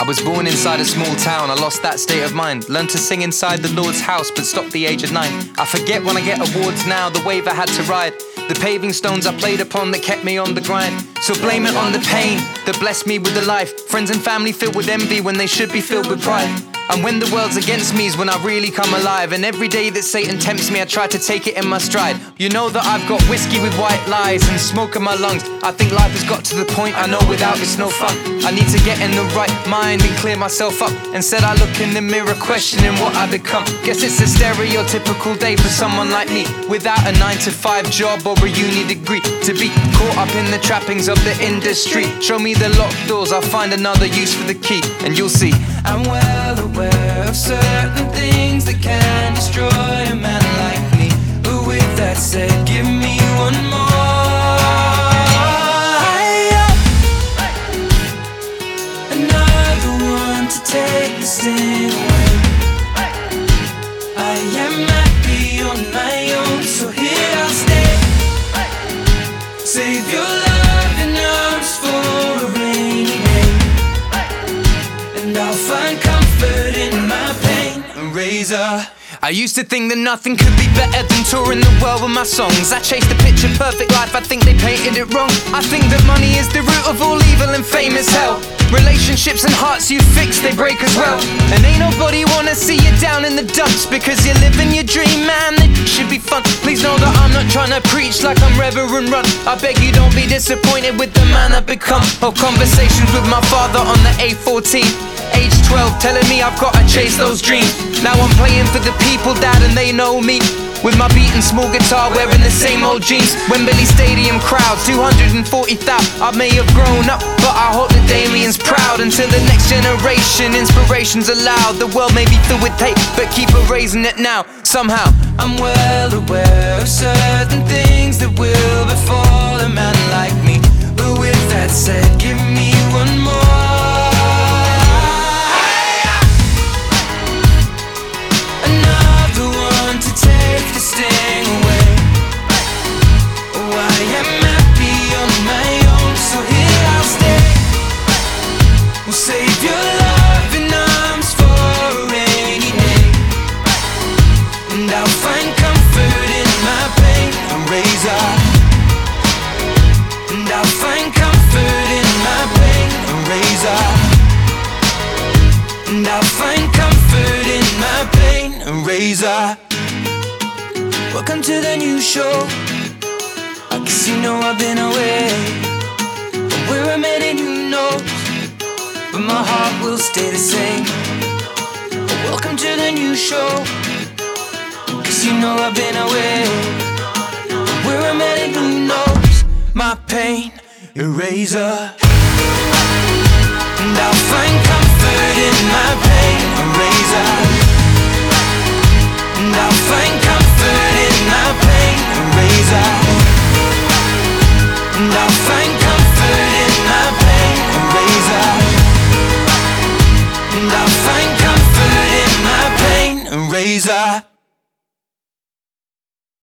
I was born inside a small town, I lost that state of mind. Learned to sing inside the Lord's house, but stopped the age of nine. I forget when I get awards now, the wave I had to ride. The paving stones I played upon that kept me on the grind. So blame it on the pain that blessed me with the life. Friends and family filled with envy when they should be filled with pride. And when the world's against me is when I really come alive. And every day that Satan tempts me, I try to take it in my stride. You know that I've got whiskey with white lies and smoke in my lungs. I think life has got to the point I know without it's no fun. I need to get in the right mind and clear myself up. Instead, I look in the mirror, questioning what I become. Guess it's a stereotypical day for someone like me, without a 9 to 5 job or a uni degree. To be caught up in the trappings of the industry. Show me the locked doors, I'll find another use for the key, and you'll see. I'm well And I'll find comfort in my pain. Razor. I used to think that nothing could be better than touring the world with my songs. I chased a picture perfect life, I think they painted it wrong. I think that money is the root of all evil and fame is hell. Relationships and hearts you fix, they break as well. And ain't nobody wanna see you down in the dumps because you're living your dream, man. Should not trying to preach like I'm Reverend Run. I beg you don't be disappointed with the man I've become. Or conversations with my father on the A14. Age 12, telling me I've gotta chase those dreams. Now I'm playing for the people, dad, and they know me. With my beating small guitar, wearing the same old jeans. Wembley Stadium crowd, 240,000. I may have grown up, proud. Until the next generation, inspiration's allowed. The world may be filled with hate, but keep erasing it now, somehow. I'm well aware of certain things that will befall a man like me. But with that A. Welcome to the new show. I guess you know I've been away. But where I'm heading, who knows? But my heart will stay the same. Welcome to the new show. Cause you know I've been away. Where I'm heading, who knows? My pain, eraser. And I'll find comfort in my